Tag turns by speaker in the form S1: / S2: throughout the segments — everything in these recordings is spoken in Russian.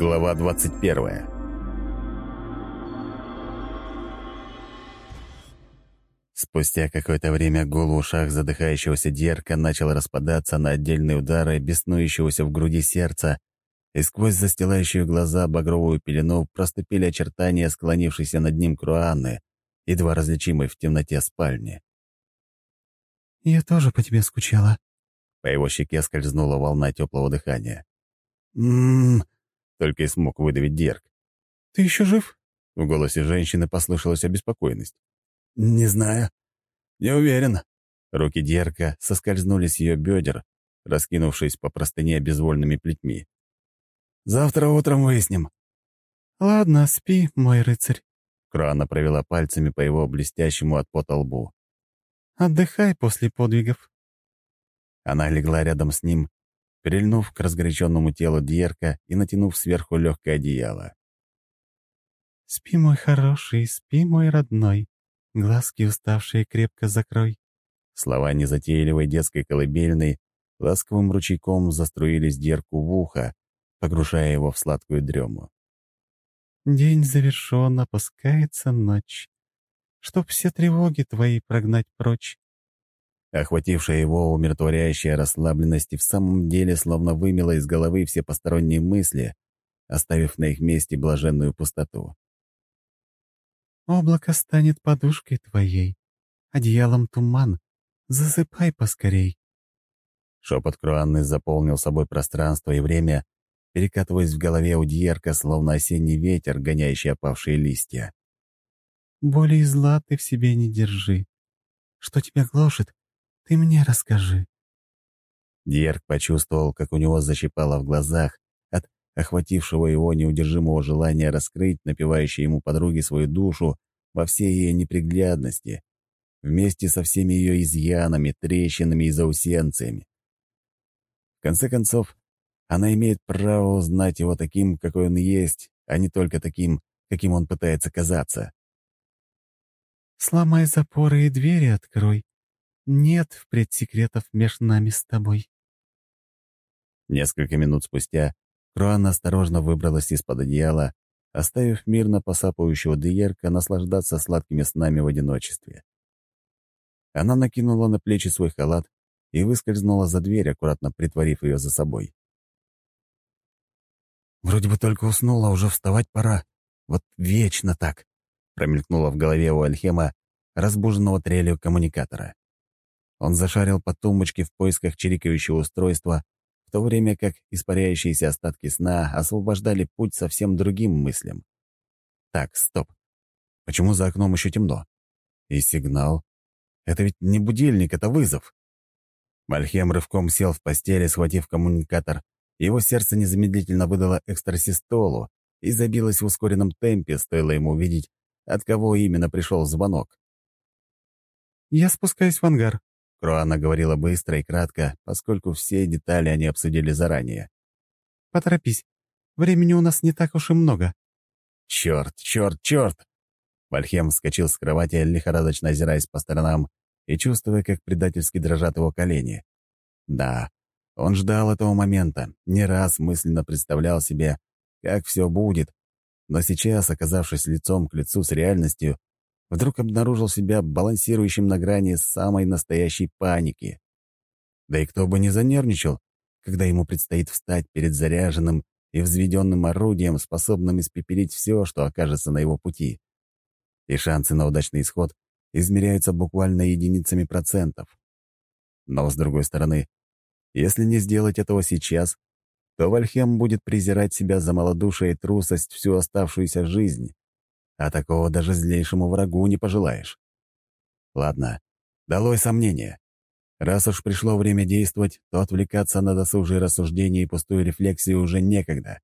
S1: Глава 21 Спустя какое-то время гул в ушах задыхающегося Дерка начал распадаться на отдельные удары беснующегося в груди сердца, и сквозь застилающие глаза багровую пелену проступили очертания склонившейся над ним Круанны, едва различимой в темноте спальни.
S2: «Я тоже по тебе скучала».
S1: По его щеке скользнула волна теплого дыхания. «М-м-м», только и смог выдавить Дерк.
S2: «Ты еще жив?»
S1: В голосе женщины послышалась обеспокоенность.
S3: «Не знаю. Не уверен».
S1: Руки Дерка соскользнули с ее бедер, раскинувшись по простыне безвольными плетьми.
S3: «Завтра утром выясним».
S2: «Ладно, спи, мой рыцарь».
S1: Крана провела пальцами по его блестящему от пота лбу.
S2: «Отдыхай после подвигов».
S1: Она легла рядом с ним, прильнув к разгоряченному телу Дьерка и натянув сверху легкое одеяло.
S2: «Спи, мой хороший, спи, мой родной. Глазки уставшие крепко закрой».
S1: Слова незатейливой детской колыбельной ласковым ручейком заструились Дьерку в ухо, погружая его в сладкую дрему.
S2: «День завершен, опускается ночь. Чтоб все тревоги твои прогнать прочь,
S1: Охватившая его умиротворяющая расслабленность и в самом деле словно вымела из головы все посторонние мысли, оставив на их месте блаженную пустоту.
S2: «Облако станет подушкой твоей, одеялом туман. Засыпай поскорей».
S1: Шепот Круанны заполнил собой пространство и время, перекатываясь в голове у Дьерка, словно осенний ветер, гоняющий опавшие листья.
S2: «Боли и зла ты в себе не держи. Что тебя гложет, ты мне расскажи».
S1: Дьерк почувствовал, как у него защипало в глазах от охватившего его неудержимого желания раскрыть напевающей ему подруге свою душу во всей ее неприглядности, вместе со всеми ее изъянами, трещинами и заусенциями. В конце концов, она имеет право узнать его таким, какой он есть, а не только таким, каким он пытается казаться.
S2: «Сломай запоры и двери открой, нет впредь секретов между нами с тобой.
S1: Несколько минут спустя Круан осторожно выбралась из-под одеяла, оставив мирно посапывающего Диерка наслаждаться сладкими снами в одиночестве. Она накинула на плечи свой халат и выскользнула за дверь, аккуратно притворив ее за собой.
S3: «Вроде бы только уснула, уже вставать пора. Вот вечно так», — промелькнуло в голове у Альхема, разбуженного трелью коммуникатора.
S1: Он зашарил по тумбочке в поисках чирикающего устройства, в то время как испаряющиеся остатки сна освобождали путь совсем другим мыслям. Так, стоп. Почему за окном еще темно? И сигнал? Это ведь не будильник, это вызов. Мальхем рывком сел в постели, схватив коммуникатор. Его сердце незамедлительно выдало экстрасистолу и забилось в ускоренном темпе, стоило ему увидеть, от кого именно пришел звонок.
S2: «Я спускаюсь в ангар»,
S1: Круана говорила быстро и кратко, поскольку все детали они обсудили заранее.
S2: «Поторопись. Времени у нас не так уж и много».
S1: «Черт, черт, черт!» Вальхем вскочил с кровати, лихорадочно озираясь по сторонам и чувствуя, как предательски дрожат его колени. Да, он ждал этого момента, не раз мысленно представлял себе, как все будет, но сейчас, оказавшись лицом к лицу с реальностью, вдруг обнаружил себя балансирующим на грани самой настоящей паники. Да и кто бы не занервничал, когда ему предстоит встать перед заряженным и взведенным орудием, способным испепелить все, что окажется на его пути. И шансы на удачный исход измеряются буквально единицами процентов. Но, с другой стороны, если не сделать этого сейчас, то Вальхем будет презирать себя за малодушие и трусость всю оставшуюся жизнь а такого даже злейшему врагу не пожелаешь. Ладно, долой сомнения. Раз уж пришло время действовать, то отвлекаться на досужие рассуждения и пустую рефлексию уже некогда.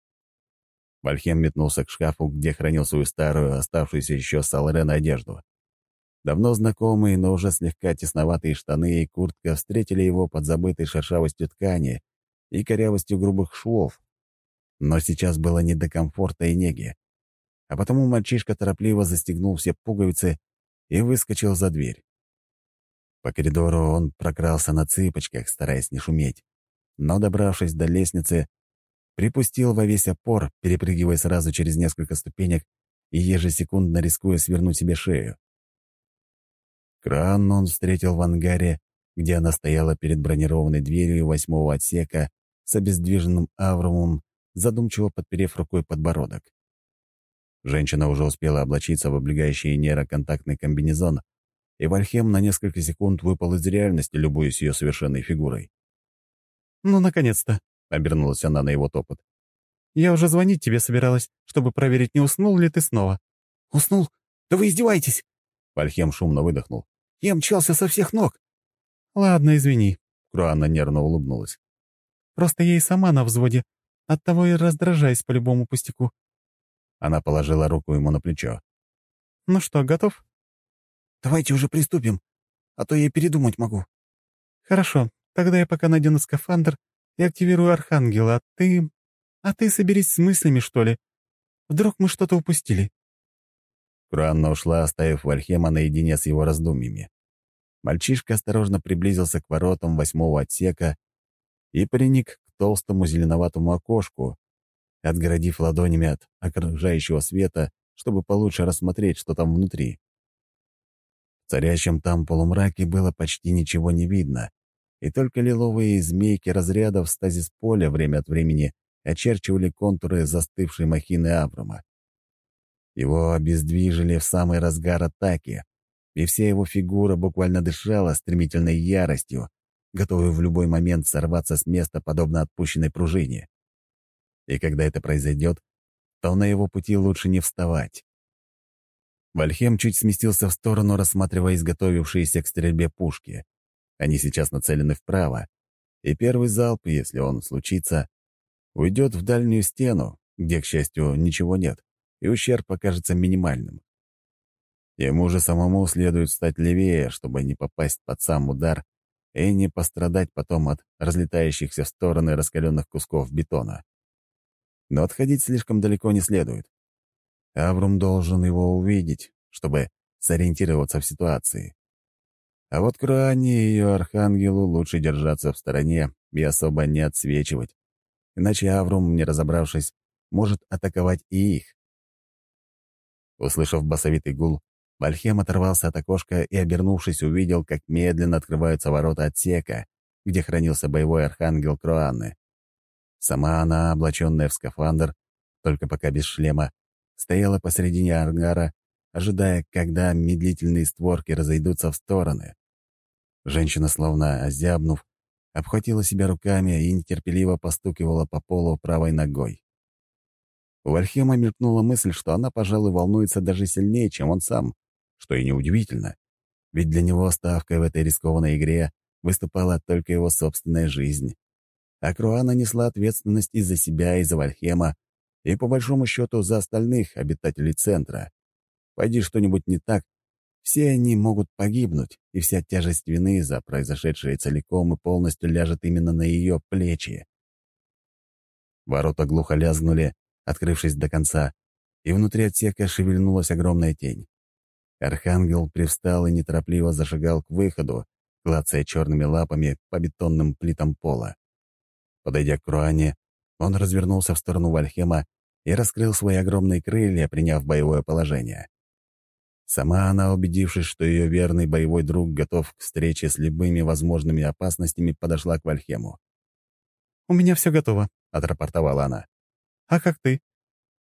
S1: Вальхем метнулся к шкафу, где хранил свою старую, оставшуюся еще с Алрена одежду. Давно знакомые, но уже слегка тесноватые штаны и куртка встретили его под забытой шершавостью ткани и корявостью грубых швов. Но сейчас было не до комфорта и неги а потому мальчишка торопливо застегнул все пуговицы и выскочил за дверь. По коридору он прокрался на цыпочках, стараясь не шуметь, но, добравшись до лестницы, припустил во весь опор, перепрыгивая сразу через несколько ступенек и ежесекундно рискуя свернуть себе шею. Кран он встретил в ангаре, где она стояла перед бронированной дверью восьмого отсека с обездвиженным аврумом, задумчиво подперев рукой подбородок. Женщина уже успела облачиться в облегающий нейроконтактный комбинезон, и Вальхем на несколько секунд выпал из реальности, любуясь ее совершенной фигурой.
S2: «Ну, наконец-то!» — обернулась она на его топот. «Я уже звонить тебе собиралась, чтобы проверить, не уснул ли ты снова».
S3: «Уснул? Да вы издеваетесь!»
S1: Вальхем шумно выдохнул.
S3: «Я мчался со всех ног!»
S2: «Ладно, извини», —
S1: Круанна нервно улыбнулась.
S2: «Просто я и сама на взводе, оттого и раздражаюсь по любому пустяку».
S1: Она положила руку ему на плечо.
S2: «Ну что, готов?»
S3: «Давайте уже приступим, а то я передумать могу».
S2: «Хорошо, тогда я пока надену скафандр и активирую Архангела, а ты... А ты соберись с мыслями, что ли? Вдруг мы что-то упустили?»
S1: Круанна ушла, оставив Вальхема наедине с его раздумьями. Мальчишка осторожно приблизился к воротам восьмого отсека и приник к толстому зеленоватому окошку, отгородив ладонями от окружающего света, чтобы получше рассмотреть, что там внутри. В царящем там полумраке было почти ничего не видно, и только лиловые змейки разрядов стазис поля время от времени очерчивали контуры застывшей махины Аврома. Его обездвижили в самый разгар атаки, и вся его фигура буквально дышала стремительной яростью, готовой в любой момент сорваться с места, подобно отпущенной пружине. И когда это произойдет, то на его пути лучше не вставать. Вальхем чуть сместился в сторону, рассматривая изготовившиеся к стрельбе пушки. Они сейчас нацелены вправо, и первый залп, если он случится, уйдет в дальнюю стену, где, к счастью, ничего нет, и ущерб покажется минимальным. Ему же самому следует стать левее, чтобы не попасть под сам удар и не пострадать потом от разлетающихся в стороны раскаленных кусков бетона. Но отходить слишком далеко не следует. Аврум должен его увидеть, чтобы сориентироваться в ситуации. А вот Круане и ее архангелу лучше держаться в стороне и особо не отсвечивать, иначе Аврум, не разобравшись, может атаковать и их. Услышав басовитый гул, Вальхем оторвался от окошка и, обернувшись, увидел, как медленно открываются ворота отсека, где хранился боевой архангел Круанны. Сама она, облаченная в скафандр, только пока без шлема, стояла посредине ангара, ожидая, когда медлительные створки разойдутся в стороны. Женщина, словно озябнув, обхватила себя руками и нетерпеливо постукивала по полу правой ногой. У Вальхема мелькнула мысль, что она, пожалуй, волнуется даже сильнее, чем он сам, что и неудивительно, ведь для него ставкой в этой рискованной игре выступала только его собственная жизнь. А Круана несла ответственность и за себя, и за Вальхема, и, по большому счету, за остальных обитателей центра. Пойди что-нибудь не так, все они могут погибнуть, и вся тяжесть вины за произошедшее целиком и полностью ляжет именно на ее плечи. Ворота глухо лязгнули, открывшись до конца, и внутри отсека шевельнулась огромная тень. Архангел привстал и неторопливо зашагал к выходу, клацая черными лапами по бетонным плитам пола. Подойдя к Круане, он развернулся в сторону Вальхема и раскрыл свои огромные крылья, приняв боевое положение. Сама она, убедившись, что ее верный боевой друг готов к встрече с любыми возможными опасностями, подошла к Вальхему.
S2: «У меня все готово», —
S1: отрапортовала она.
S2: «А как ты?»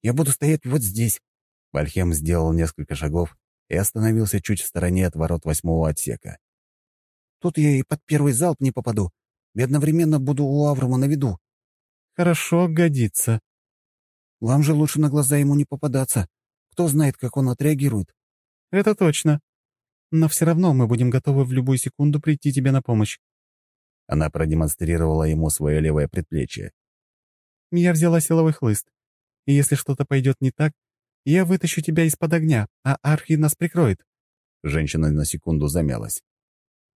S3: «Я буду стоять вот здесь».
S1: Вальхем сделал несколько шагов и остановился чуть в стороне от ворот восьмого отсека.
S3: «Тут я и под первый залп не попаду, и одновременно буду у Аврома на виду».
S2: «Хорошо, годится».
S3: «Вам же лучше на глаза ему не попадаться. Кто знает, как он отреагирует».
S2: «Это точно. Но все равно мы будем готовы в любую секунду прийти тебе на помощь».
S1: Она продемонстрировала ему свое левое предплечье.
S2: «Я взяла силовой хлыст, и если что-то пойдет не так, я вытащу тебя из-под огня, а Архи нас прикроет».
S1: Женщина на секунду замялась.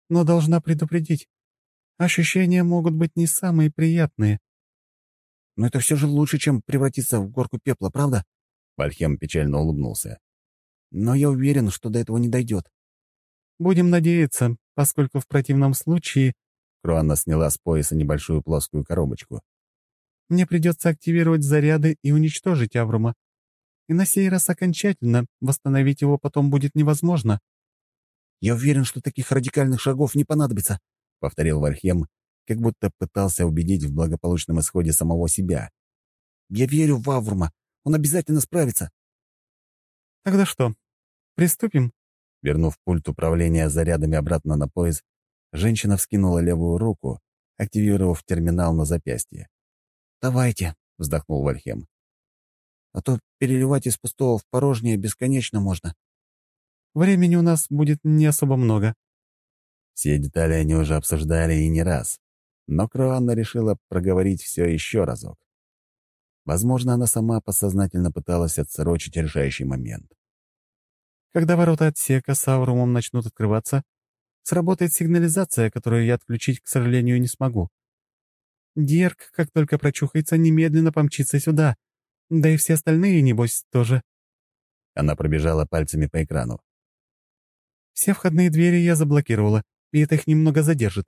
S2: «Но должна предупредить. Ощущения могут быть не самые приятные».
S3: «Но это все же лучше, чем превратиться в горку пепла, правда?»
S1: Вальхем печально улыбнулся.
S3: «Но я уверен, что до этого не дойдет».
S2: «Будем надеяться, поскольку в противном случае...»
S1: Круанна сняла с пояса небольшую плоскую коробочку.
S2: мне придется активировать заряды и уничтожить Аврума. И на сей раз окончательно восстановить его потом будет невозможно».
S3: «Я уверен, что таких радикальных шагов не понадобится», — повторил Вальхем, как будто пытался убедить в благополучном исходе самого себя. «Я верю в Аврума. Он обязательно справится».
S2: «Тогда что, приступим?»
S1: Вернув пульт управления зарядами обратно на пояс, женщина вскинула левую руку, активировав терминал на запястье.
S3: «Давайте», — вздохнул Вальхем. «А то переливать из пустого в порожнее бесконечно можно».
S2: «Времени у нас будет не особо много».
S1: Все детали они уже обсуждали и не раз, но Круанна решила проговорить все еще разок. Возможно, она сама подсознательно пыталась отсрочить решающий момент.
S2: Когда ворота отсека с аурумом начнут открываться, сработает сигнализация, которую я отключить, к сожалению, не смогу. Дерг, как только прочухается, немедленно помчится сюда. Да и все остальные, небось, тоже.
S1: Она пробежала пальцами по экрану.
S2: Все входные двери я заблокировала, и это их немного задержит.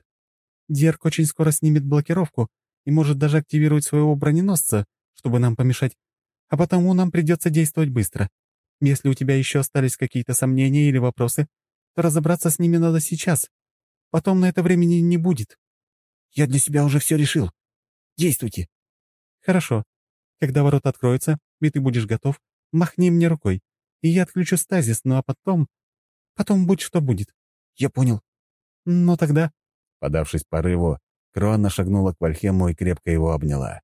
S2: Дерг очень скоро снимет блокировку и может даже активировать своего броненосца, чтобы нам помешать. А потому нам придется действовать быстро. Если у тебя еще остались какие-то сомнения или вопросы, то разобраться с ними надо сейчас. Потом на это времени не будет.
S3: Я для себя уже все решил. Действуйте.
S2: Хорошо. Когда ворота откроются, и ты будешь готов, махни мне рукой, и я отключу стазис, ну а потом... Потом будь что будет.
S3: Я понял.
S2: Ну тогда...
S1: Подавшись порыву, Кроанна шагнула к Вальхему и крепко его обняла.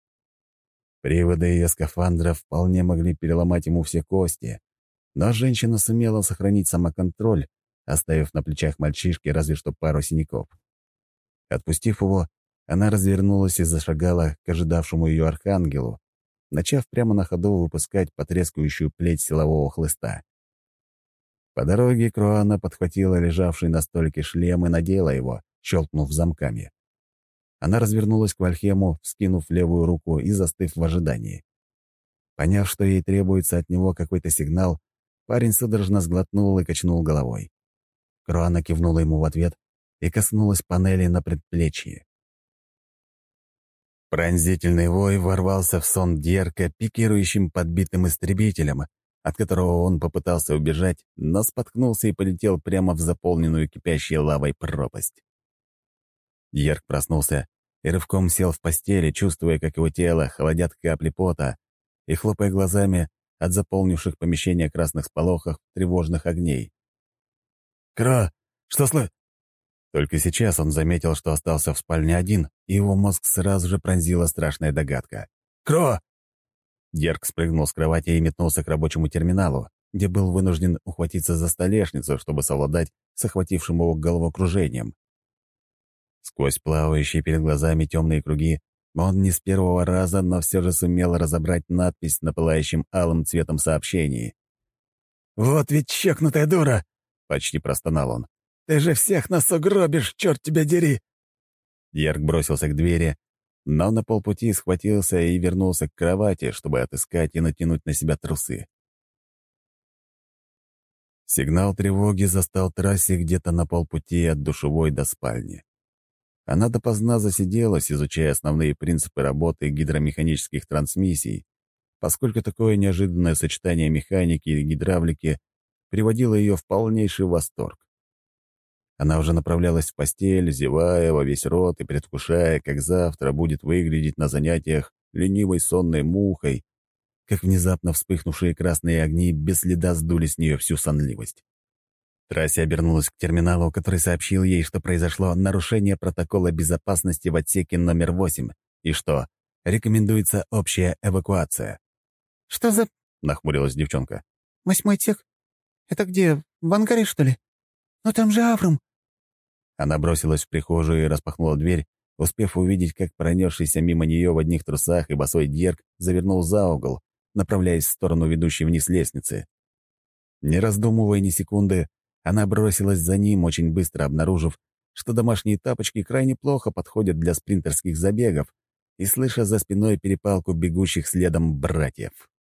S1: Приводы ее скафандра вполне могли переломать ему все кости, но женщина сумела сохранить самоконтроль, оставив на плечах мальчишки разве что пару синяков. Отпустив его, она развернулась и зашагала к ожидавшему ее архангелу, начав прямо на ходу выпускать потрескающую плеть силового хлыста. По дороге Круана подхватила лежавший на столике шлем и надела его, щелкнув замками. Она развернулась к Вальхему, вскинув левую руку и застыв в ожидании. Поняв, что ей требуется от него какой-то сигнал, парень судорожно сглотнул и качнул головой. Круана кивнула ему в ответ и коснулась панели на предплечье. Пронзительный вой ворвался в сон Дерка пикирующим подбитым истребителем, от которого он попытался убежать, но споткнулся и полетел прямо в заполненную кипящей лавой пропасть. Дьерк проснулся и рывком сел в постели, чувствуя, как его тело холодят капли пота, и хлопая глазами от заполнивших помещение красных сполохов тревожных огней. «Кро, что слы...» Только сейчас он заметил, что остался в спальне один, и его мозг сразу же пронзила страшная догадка. «Кро!» Дерк спрыгнул с кровати и метнулся к рабочему терминалу, где был вынужден ухватиться за столешницу, чтобы совладать с охватившим его головокружением. Сквозь плавающие перед глазами темные круги он не с первого раза, но все же сумел разобрать надпись на пылающем алым цветом сообщении. «Вот ведь чекнутая дура!» — почти простонал он. Ты же всех нас угробишь, черт тебя дери!» Дьерк бросился к двери, но на полпути схватился и вернулся к кровати, чтобы отыскать и натянуть на себя трусы. Сигнал тревоги застал трассе где-то на полпути от душевой до спальни. Она допоздна засиделась, изучая основные принципы работы гидромеханических трансмиссий, поскольку такое неожиданное сочетание механики и гидравлики приводило ее в полнейший восторг. Она уже направлялась в постель, зевая во весь рот и предвкушая, как завтра будет выглядеть на занятиях ленивой сонной мухой, как внезапно вспыхнувшие красные огни без следа сдули с нее всю сонливость. Трасси обернулась к терминалу, который сообщил ей, что произошло нарушение протокола безопасности в отсеке номер 8 и что рекомендуется общая эвакуация.
S2: «Что за...»
S1: — нахмурилась девчонка.
S2: «Восьмой отсек? Это где, в ангаре, что ли? Но там же Авром.
S1: Она бросилась в прихожую и распахнула дверь, успев увидеть, как пронесшийся мимо нее в одних трусах и босой Дерг завернул за угол, направляясь в сторону ведущей вниз лестницы. Не раздумывая ни секунды, она бросилась за ним, очень быстро обнаружив, что домашние тапочки крайне плохо подходят для спринтерских забегов, и слыша за спиной перепалку бегущих следом братьев.